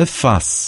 a face.